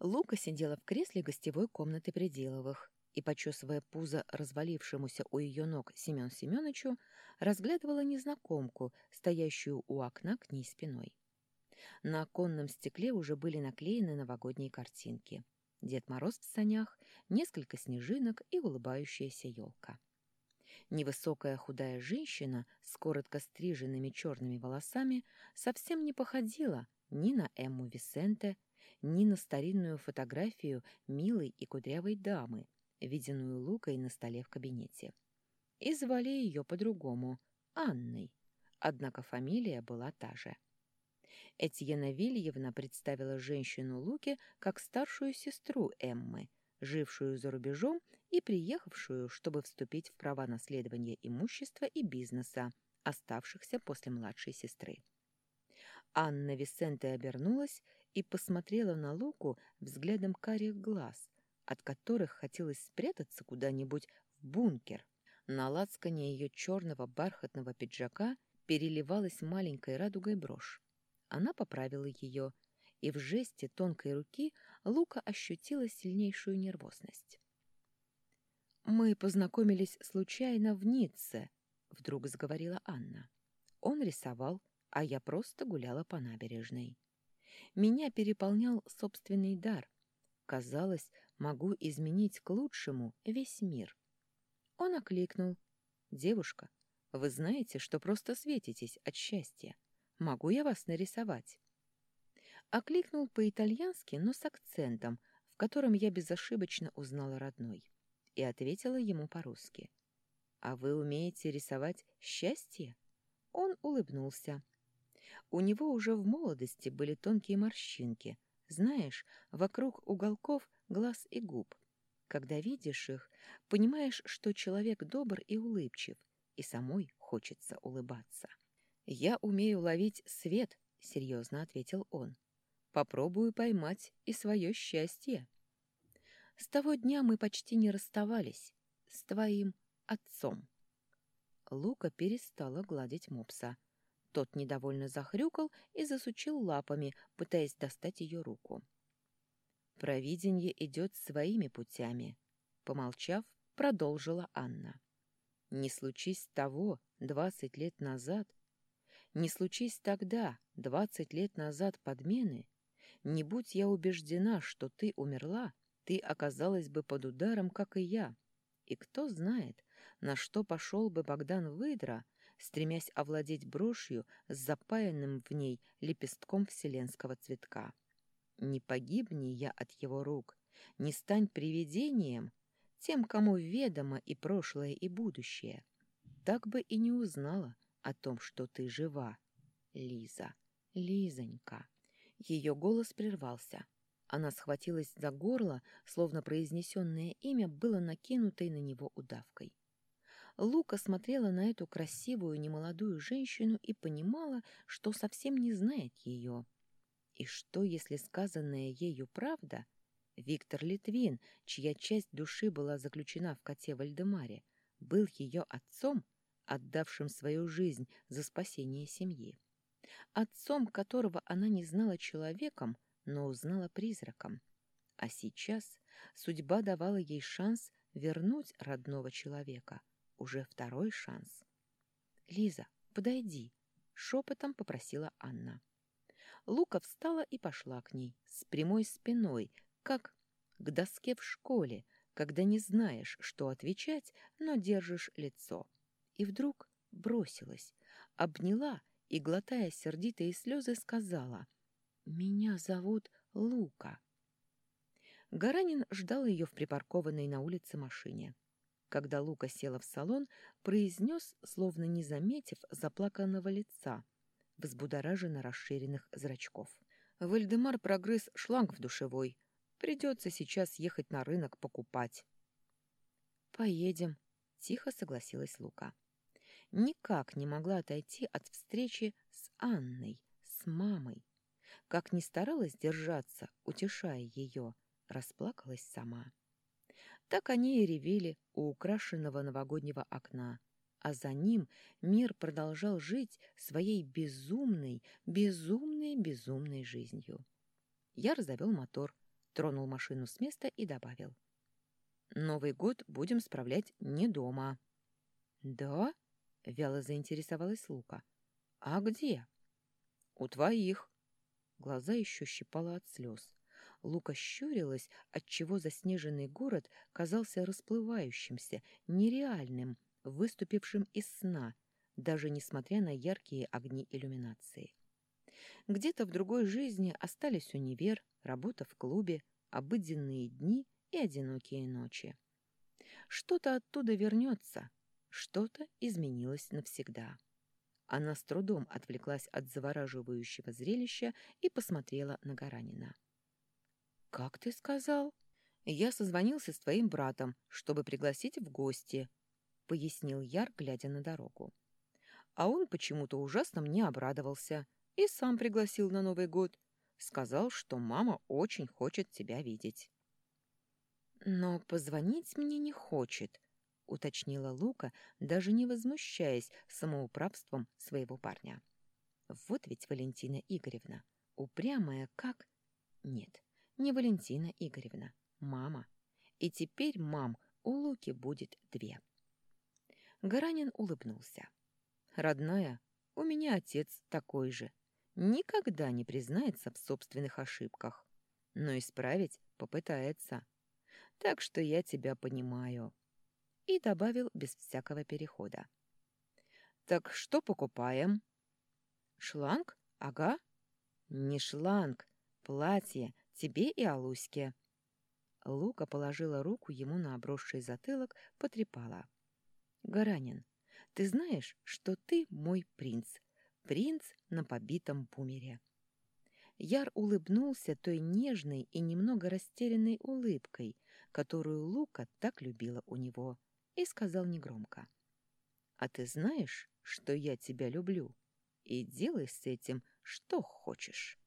Лука сидела в кресле гостевой комнаты Пределовых и, почесывая пузо развалившемуся у ее ног Семен Семеновичу, разглядывала незнакомку, стоящую у окна к ней спиной. На оконном стекле уже были наклеены новогодние картинки. Дед Мороз в санях, несколько снежинок и улыбающаяся елка. Невысокая худая женщина с коротко стриженными черными волосами совсем не походила ни на Эмму Висенте, ни на старинную фотографию милой и кудрявой дамы, виденную Лукой на столе в кабинете. И звали ее по-другому — Анной, однако фамилия была та же. Этьена Вильевна представила женщину Луке как старшую сестру Эммы, жившую за рубежом и приехавшую, чтобы вступить в права наследования имущества и бизнеса, оставшихся после младшей сестры. Анна Висенте обернулась и посмотрела на Луку взглядом карих глаз, от которых хотелось спрятаться куда-нибудь в бункер. На лацкане ее черного бархатного пиджака переливалась маленькой радугой брошь. Она поправила ее, и в жесте тонкой руки Лука ощутила сильнейшую нервозность. «Мы познакомились случайно в Ницце», — вдруг заговорила Анна. «Он рисовал, а я просто гуляла по набережной. Меня переполнял собственный дар. Казалось, могу изменить к лучшему весь мир. Он окликнул. «Девушка, вы знаете, что просто светитесь от счастья. Могу я вас нарисовать?» Окликнул по-итальянски, но с акцентом, в котором я безошибочно узнала родной, и ответила ему по-русски. «А вы умеете рисовать счастье?» Он улыбнулся. У него уже в молодости были тонкие морщинки, знаешь, вокруг уголков глаз и губ. Когда видишь их, понимаешь, что человек добр и улыбчив, и самой хочется улыбаться. «Я умею ловить свет», — серьезно ответил он. «Попробую поймать и свое счастье». С того дня мы почти не расставались с твоим отцом. Лука перестала гладить мопса. Тот недовольно захрюкал и засучил лапами, пытаясь достать ее руку. «Провидение идет своими путями», — помолчав, продолжила Анна. «Не случись того двадцать лет назад, не случись тогда, двадцать лет назад подмены, не будь я убеждена, что ты умерла, ты оказалась бы под ударом, как и я. И кто знает, на что пошел бы Богдан Выдра, стремясь овладеть брошью с запаянным в ней лепестком вселенского цветка. Не погибни я от его рук, не стань привидением тем, кому ведомо и прошлое, и будущее. Так бы и не узнала о том, что ты жива, Лиза, Лизонька. Ее голос прервался. Она схватилась за горло, словно произнесенное имя было накинутой на него удавкой. Лука смотрела на эту красивую немолодую женщину и понимала, что совсем не знает ее. И что, если сказанная ею правда? Виктор Литвин, чья часть души была заключена в коте Вальдемаре, был ее отцом, отдавшим свою жизнь за спасение семьи. Отцом, которого она не знала человеком, но узнала призраком. А сейчас судьба давала ей шанс вернуть родного человека — уже второй шанс. «Лиза, подойди», — шепотом попросила Анна. Лука встала и пошла к ней, с прямой спиной, как к доске в школе, когда не знаешь, что отвечать, но держишь лицо. И вдруг бросилась, обняла и, глотая сердитые слезы, сказала «Меня зовут Лука». Гаранин ждал ее в припаркованной на улице машине когда Лука села в салон, произнес, словно не заметив заплаканного лица, взбудораженно расширенных зрачков. Вальдемар прогрыз шланг в душевой. Придется сейчас ехать на рынок покупать. «Поедем», — тихо согласилась Лука. Никак не могла отойти от встречи с Анной, с мамой. Как ни старалась держаться, утешая ее, расплакалась сама. Так они и ревели у украшенного новогоднего окна, а за ним мир продолжал жить своей безумной, безумной, безумной жизнью. Я разовел мотор, тронул машину с места и добавил. «Новый год будем справлять не дома». «Да?» — вяло заинтересовалась Лука. «А где?» «У твоих». Глаза еще щипала от слез. Лука щурилась, отчего заснеженный город казался расплывающимся, нереальным, выступившим из сна, даже несмотря на яркие огни иллюминации. Где-то в другой жизни остались универ, работа в клубе, обыденные дни и одинокие ночи. Что-то оттуда вернется, что-то изменилось навсегда. Она с трудом отвлеклась от завораживающего зрелища и посмотрела на Гаранина. «Как ты сказал?» «Я созвонился с твоим братом, чтобы пригласить в гости», — пояснил Яр, глядя на дорогу. А он почему-то ужасно мне обрадовался и сам пригласил на Новый год. Сказал, что мама очень хочет тебя видеть. «Но позвонить мне не хочет», — уточнила Лука, даже не возмущаясь самоуправством своего парня. «Вот ведь Валентина Игоревна, упрямая как...» «Нет, не Валентина Игоревна, мама. И теперь мам у Луки будет две». Гаранин улыбнулся. «Родная, у меня отец такой же. Никогда не признается в собственных ошибках, но исправить попытается. Так что я тебя понимаю» и добавил без всякого перехода. «Так что покупаем?» «Шланг? Ага». «Не шланг, платье, тебе и Алуське». Лука положила руку ему на обросший затылок, потрепала. «Гаранин, ты знаешь, что ты мой принц, принц на побитом бумере». Яр улыбнулся той нежной и немного растерянной улыбкой, которую Лука так любила у него и сказал негромко. «А ты знаешь, что я тебя люблю, и делай с этим, что хочешь».